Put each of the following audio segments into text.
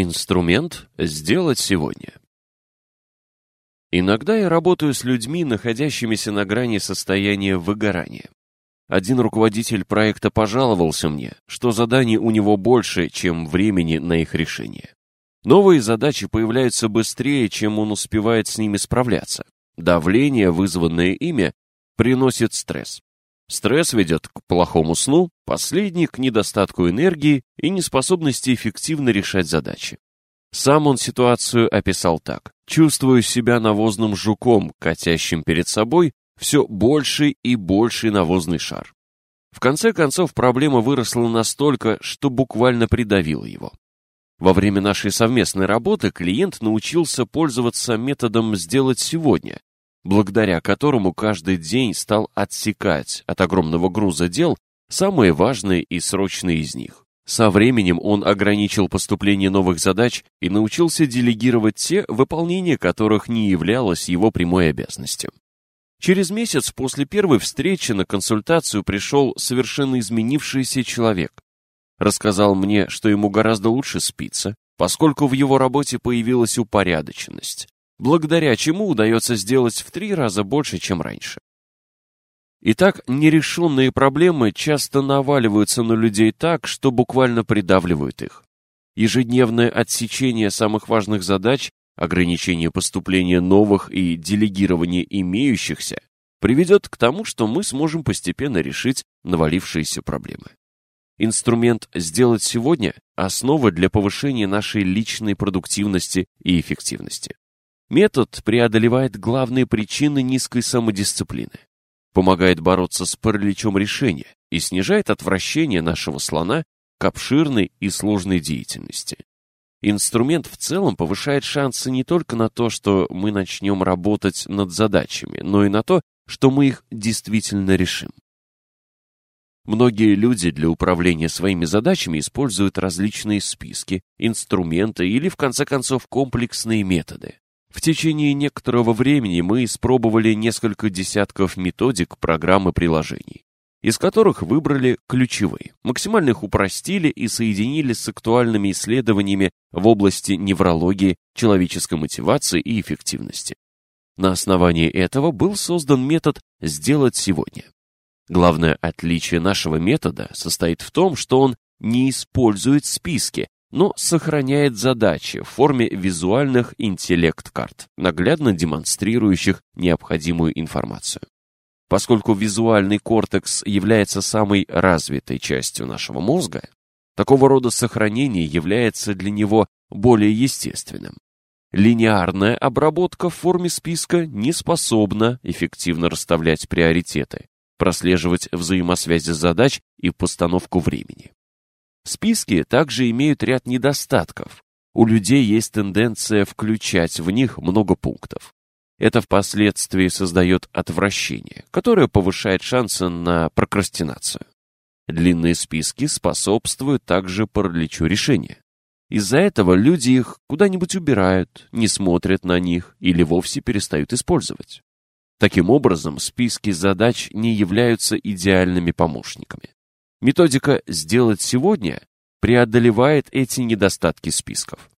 Инструмент «Сделать сегодня». Иногда я работаю с людьми, находящимися на грани состояния выгорания. Один руководитель проекта пожаловался мне, что заданий у него больше, чем времени на их решение. Новые задачи появляются быстрее, чем он успевает с ними справляться. Давление, вызванное ими, приносит стресс. Стресс ведет к плохому сну, последний к недостатку энергии и неспособности эффективно решать задачи. Сам он ситуацию описал так. «Чувствую себя навозным жуком, катящим перед собой все больший и больший навозный шар». В конце концов, проблема выросла настолько, что буквально придавила его. Во время нашей совместной работы клиент научился пользоваться методом «сделать сегодня», благодаря которому каждый день стал отсекать от огромного груза дел самые важные и срочные из них. Со временем он ограничил поступление новых задач и научился делегировать те, выполнение которых не являлось его прямой обязанностью. Через месяц после первой встречи на консультацию пришел совершенно изменившийся человек. Рассказал мне, что ему гораздо лучше спится, поскольку в его работе появилась упорядоченность, благодаря чему удается сделать в три раза больше, чем раньше. Итак, нерешенные проблемы часто наваливаются на людей так, что буквально придавливают их. Ежедневное отсечение самых важных задач, ограничение поступления новых и делегирование имеющихся приведет к тому, что мы сможем постепенно решить навалившиеся проблемы. Инструмент «Сделать сегодня» – основа для повышения нашей личной продуктивности и эффективности. Метод преодолевает главные причины низкой самодисциплины, помогает бороться с параличом решения и снижает отвращение нашего слона к обширной и сложной деятельности. Инструмент в целом повышает шансы не только на то, что мы начнем работать над задачами, но и на то, что мы их действительно решим. Многие люди для управления своими задачами используют различные списки, инструменты или, в конце концов, комплексные методы. В течение некоторого времени мы испробовали несколько десятков методик программ и приложений, из которых выбрали ключевые, максимально их упростили и соединили с актуальными исследованиями в области неврологии, человеческой мотивации и эффективности. На основании этого был создан метод «сделать сегодня». Главное отличие нашего метода состоит в том, что он не использует списки, но сохраняет задачи в форме визуальных интеллект-карт, наглядно демонстрирующих необходимую информацию. Поскольку визуальный кортекс является самой развитой частью нашего мозга, такого рода сохранение является для него более естественным. Линеарная обработка в форме списка не способна эффективно расставлять приоритеты, прослеживать взаимосвязи задач и постановку времени. Списки также имеют ряд недостатков. У людей есть тенденция включать в них много пунктов. Это впоследствии создает отвращение, которое повышает шансы на прокрастинацию. Длинные списки способствуют также параличу решения. Из-за этого люди их куда-нибудь убирают, не смотрят на них или вовсе перестают использовать. Таким образом, списки задач не являются идеальными помощниками. Методика «сделать сегодня» преодолевает эти недостатки списков.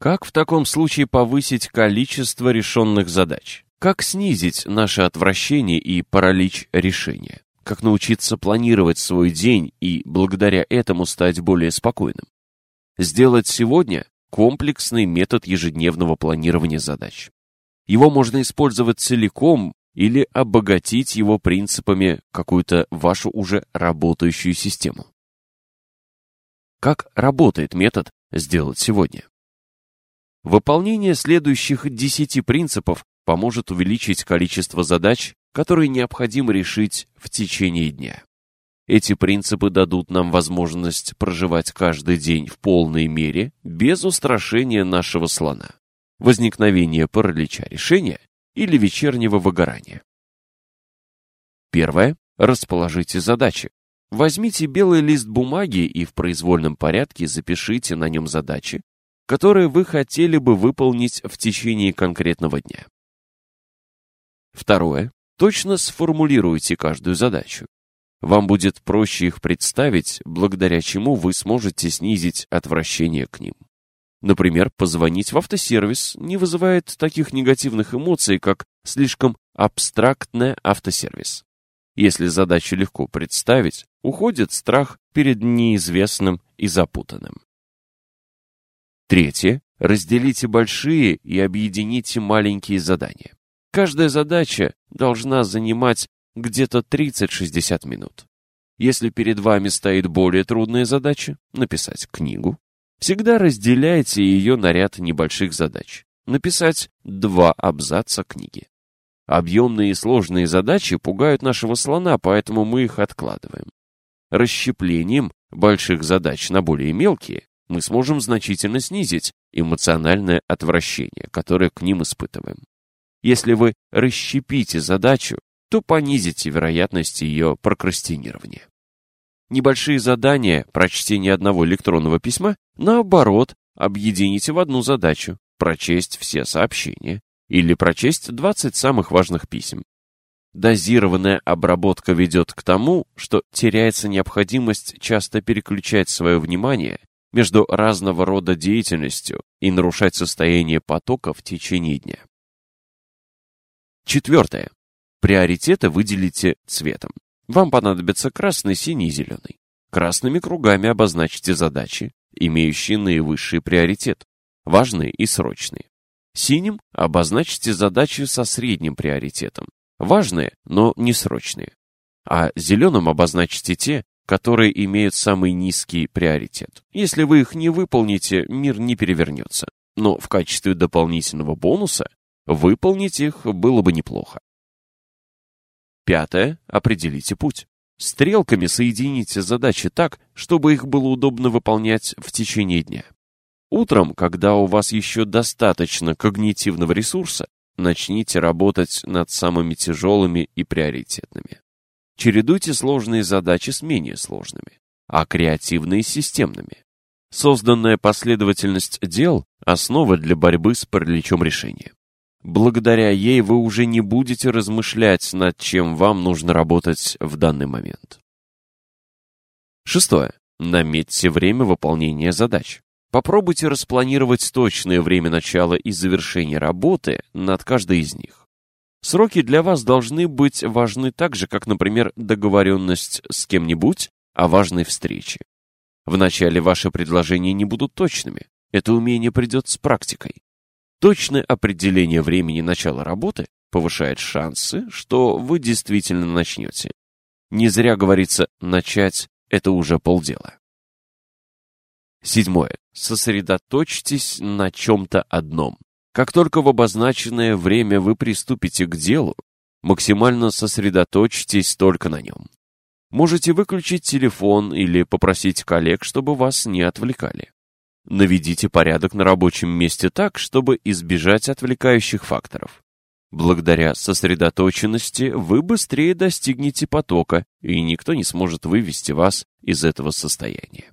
Как в таком случае повысить количество решенных задач? Как снизить наше отвращение и паралич решения? Как научиться планировать свой день и благодаря этому стать более спокойным? Сделать сегодня комплексный метод ежедневного планирования задач. Его можно использовать целиком или обогатить его принципами какую-то вашу уже работающую систему. Как работает метод «сделать сегодня»? Выполнение следующих 10 принципов поможет увеличить количество задач, которые необходимо решить в течение дня. Эти принципы дадут нам возможность проживать каждый день в полной мере без устрашения нашего слона, возникновения паралича решения или вечернего выгорания. Первое. Расположите задачи. Возьмите белый лист бумаги и в произвольном порядке запишите на нем задачи, которые вы хотели бы выполнить в течение конкретного дня. Второе. Точно сформулируйте каждую задачу. Вам будет проще их представить, благодаря чему вы сможете снизить отвращение к ним. Например, позвонить в автосервис не вызывает таких негативных эмоций, как слишком абстрактный автосервис. Если задачу легко представить, уходит страх перед неизвестным и запутанным. Третье. Разделите большие и объедините маленькие задания. Каждая задача должна занимать где-то 30-60 минут. Если перед вами стоит более трудная задача – написать книгу, всегда разделяйте ее на ряд небольших задач. Написать два абзаца книги. Объемные и сложные задачи пугают нашего слона, поэтому мы их откладываем. Расщеплением больших задач на более мелкие мы сможем значительно снизить эмоциональное отвращение, которое к ним испытываем. Если вы расщепите задачу, то понизите вероятность ее прокрастинирования. Небольшие задания, прочтение одного электронного письма, наоборот, объедините в одну задачу, прочесть все сообщения или прочесть 20 самых важных писем. Дозированная обработка ведет к тому, что теряется необходимость часто переключать свое внимание между разного рода деятельностью и нарушать состояние потока в течение дня. Четвертое. Приоритеты выделите цветом. Вам понадобится красный, синий зеленый. Красными кругами обозначьте задачи, имеющие наивысший приоритет, важные и срочные. Синим обозначьте задачи со средним приоритетом, важные, но не срочные. А зеленым обозначьте те, которые имеют самый низкий приоритет. Если вы их не выполните, мир не перевернется. Но в качестве дополнительного бонуса выполнить их было бы неплохо. Пятое. Определите путь. Стрелками соедините задачи так, чтобы их было удобно выполнять в течение дня. Утром, когда у вас еще достаточно когнитивного ресурса, начните работать над самыми тяжелыми и приоритетными. Чередуйте сложные задачи с менее сложными, а креативные с системными. Созданная последовательность дел – основа для борьбы с параличом решения. Благодаря ей вы уже не будете размышлять, над чем вам нужно работать в данный момент. Шестое. Наметьте время выполнения задач. Попробуйте распланировать точное время начала и завершения работы над каждой из них. Сроки для вас должны быть важны так же, как, например, договоренность с кем-нибудь о важной встрече. Вначале ваши предложения не будут точными. Это умение придет с практикой. Точное определение времени начала работы повышает шансы, что вы действительно начнете. Не зря говорится «начать» — это уже полдела. Седьмое. Сосредоточьтесь на чем-то одном. Как только в обозначенное время вы приступите к делу, максимально сосредоточьтесь только на нем. Можете выключить телефон или попросить коллег, чтобы вас не отвлекали. Наведите порядок на рабочем месте так, чтобы избежать отвлекающих факторов. Благодаря сосредоточенности вы быстрее достигнете потока, и никто не сможет вывести вас из этого состояния.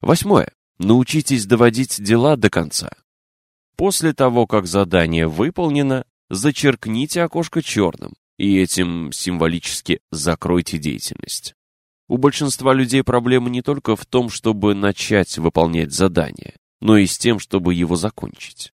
Восьмое. Научитесь доводить дела до конца. После того, как задание выполнено, зачеркните окошко черным и этим символически закройте деятельность. У большинства людей проблема не только в том, чтобы начать выполнять задание, но и с тем, чтобы его закончить.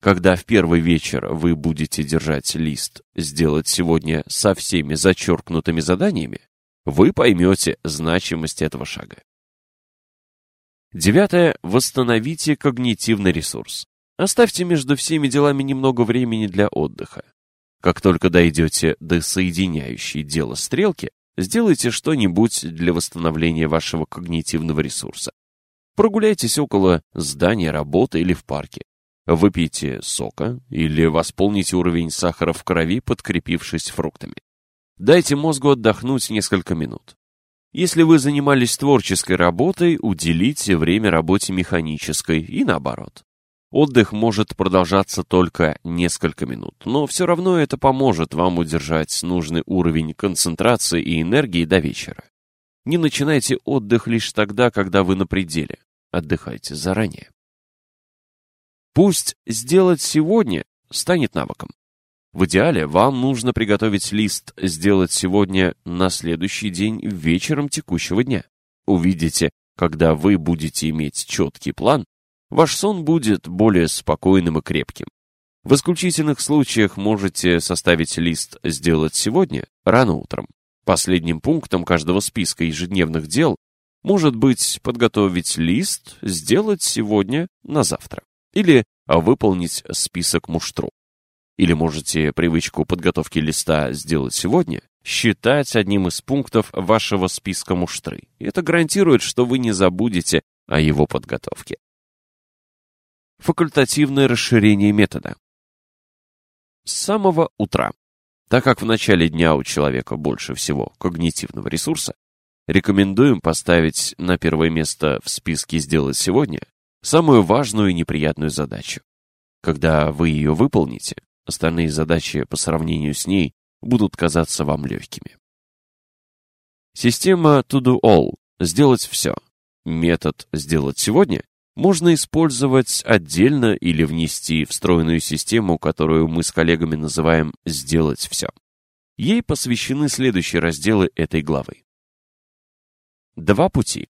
Когда в первый вечер вы будете держать лист «Сделать сегодня со всеми зачеркнутыми заданиями», вы поймете значимость этого шага. Девятое. Восстановите когнитивный ресурс. Оставьте между всеми делами немного времени для отдыха. Как только дойдете до соединяющей дело стрелки, Сделайте что-нибудь для восстановления вашего когнитивного ресурса. Прогуляйтесь около здания работы или в парке. Выпейте сока или восполните уровень сахара в крови, подкрепившись фруктами. Дайте мозгу отдохнуть несколько минут. Если вы занимались творческой работой, уделите время работе механической и наоборот. Отдых может продолжаться только несколько минут, но все равно это поможет вам удержать нужный уровень концентрации и энергии до вечера. Не начинайте отдых лишь тогда, когда вы на пределе. Отдыхайте заранее. Пусть сделать сегодня станет навыком. В идеале вам нужно приготовить лист «Сделать сегодня» на следующий день вечером текущего дня. Увидите, когда вы будете иметь четкий план, ваш сон будет более спокойным и крепким. В исключительных случаях можете составить лист «Сделать сегодня» рано утром. Последним пунктом каждого списка ежедневных дел может быть подготовить лист «Сделать сегодня на завтра» или выполнить список муштру. Или можете привычку подготовки листа «Сделать сегодня» считать одним из пунктов вашего списка муштры. Это гарантирует, что вы не забудете о его подготовке. Факультативное расширение метода. С самого утра. Так как в начале дня у человека больше всего когнитивного ресурса, рекомендуем поставить на первое место в списке «Сделать сегодня» самую важную и неприятную задачу. Когда вы ее выполните, остальные задачи по сравнению с ней будут казаться вам легкими. Система To Do All – сделать все. Метод «сделать сегодня» можно использовать отдельно или внести встроенную систему, которую мы с коллегами называем «сделать все». Ей посвящены следующие разделы этой главы. Два пути.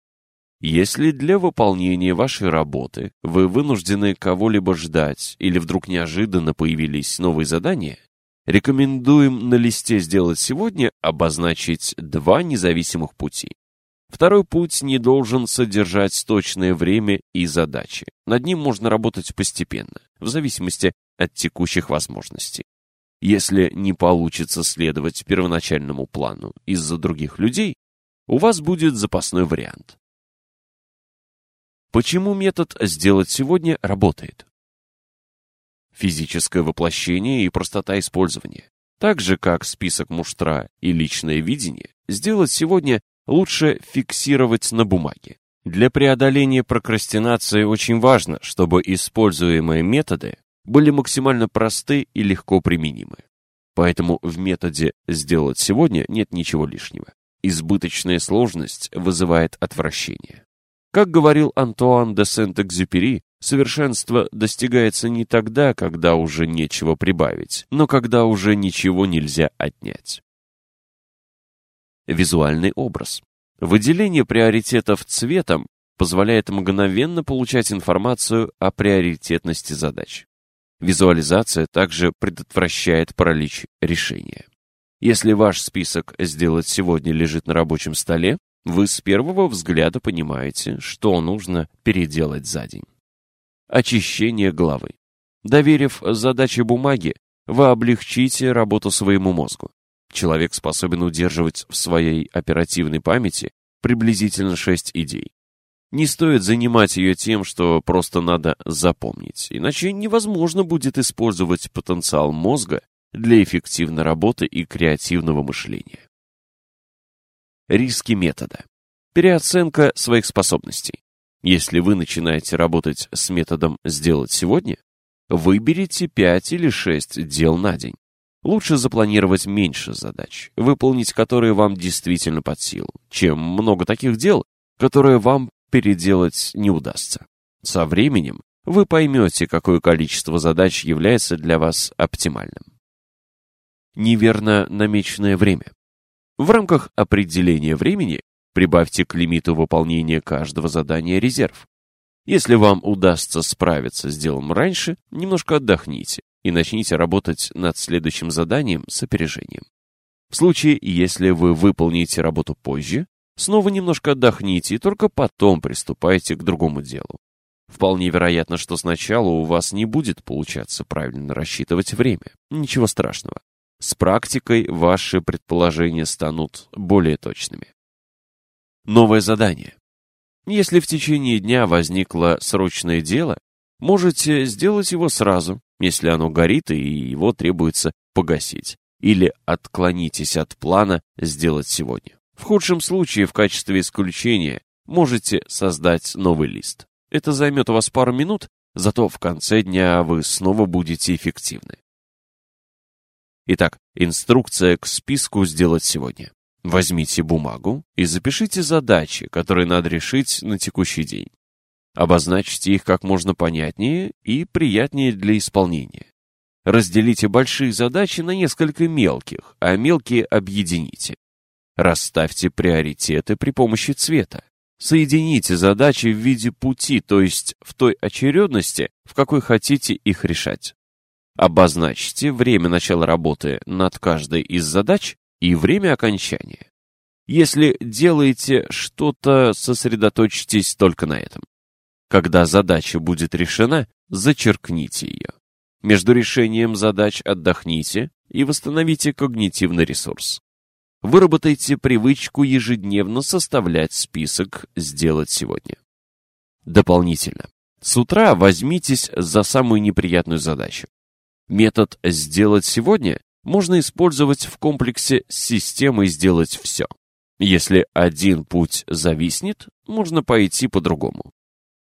Если для выполнения вашей работы вы вынуждены кого-либо ждать или вдруг неожиданно появились новые задания, рекомендуем на листе «Сделать сегодня» обозначить два независимых пути. Второй путь не должен содержать точное время и задачи. Над ним можно работать постепенно, в зависимости от текущих возможностей. Если не получится следовать первоначальному плану из-за других людей, у вас будет запасной вариант. Почему метод «сделать сегодня» работает? Физическое воплощение и простота использования. Так же, как список муштра и личное видение, сделать сегодня лучше фиксировать на бумаге. Для преодоления прокрастинации очень важно, чтобы используемые методы были максимально просты и легко применимы. Поэтому в методе «сделать сегодня» нет ничего лишнего. Избыточная сложность вызывает отвращение. Как говорил Антуан де Сент-Экзюпери, совершенство достигается не тогда, когда уже нечего прибавить, но когда уже ничего нельзя отнять. Визуальный образ. Выделение приоритетов цветом позволяет мгновенно получать информацию о приоритетности задач. Визуализация также предотвращает паралич решения. Если ваш список «Сделать сегодня» лежит на рабочем столе, вы с первого взгляда понимаете, что нужно переделать за день. Очищение головы. Доверив задачи бумаге, вы облегчите работу своему мозгу. Человек способен удерживать в своей оперативной памяти приблизительно 6 идей. Не стоит занимать ее тем, что просто надо запомнить, иначе невозможно будет использовать потенциал мозга для эффективной работы и креативного мышления. Риски метода. Переоценка своих способностей. Если вы начинаете работать с методом «сделать сегодня», выберите 5 или 6 дел на день. Лучше запланировать меньше задач, выполнить которые вам действительно под силу, чем много таких дел, которые вам переделать не удастся. Со временем вы поймете, какое количество задач является для вас оптимальным. Неверно намеченное время. В рамках определения времени прибавьте к лимиту выполнения каждого задания резерв. Если вам удастся справиться с делом раньше, немножко отдохните, и начните работать над следующим заданием с опережением. В случае, если вы выполните работу позже, снова немножко отдохните и только потом приступайте к другому делу. Вполне вероятно, что сначала у вас не будет получаться правильно рассчитывать время. Ничего страшного. С практикой ваши предположения станут более точными. Новое задание. Если в течение дня возникло срочное дело, можете сделать его сразу, если оно горит и его требуется погасить. Или отклонитесь от плана сделать сегодня. В худшем случае, в качестве исключения, можете создать новый лист. Это займет у вас пару минут, зато в конце дня вы снова будете эффективны. Итак, инструкция к списку сделать сегодня. Возьмите бумагу и запишите задачи, которые надо решить на текущий день. Обозначьте их как можно понятнее и приятнее для исполнения. Разделите большие задачи на несколько мелких, а мелкие объедините. Расставьте приоритеты при помощи цвета. Соедините задачи в виде пути, то есть в той очередности, в какой хотите их решать. Обозначьте время начала работы над каждой из задач и время окончания. Если делаете что-то, сосредоточьтесь только на этом. Когда задача будет решена, зачеркните ее. Между решением задач отдохните и восстановите когнитивный ресурс. Выработайте привычку ежедневно составлять список «Сделать сегодня». Дополнительно. С утра возьмитесь за самую неприятную задачу. Метод «Сделать сегодня» можно использовать в комплексе с системой «Сделать все». Если один путь зависнет, можно пойти по-другому.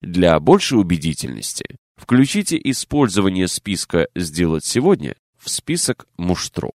Для большей убедительности включите использование списка «Сделать сегодня» в список «Муштрук».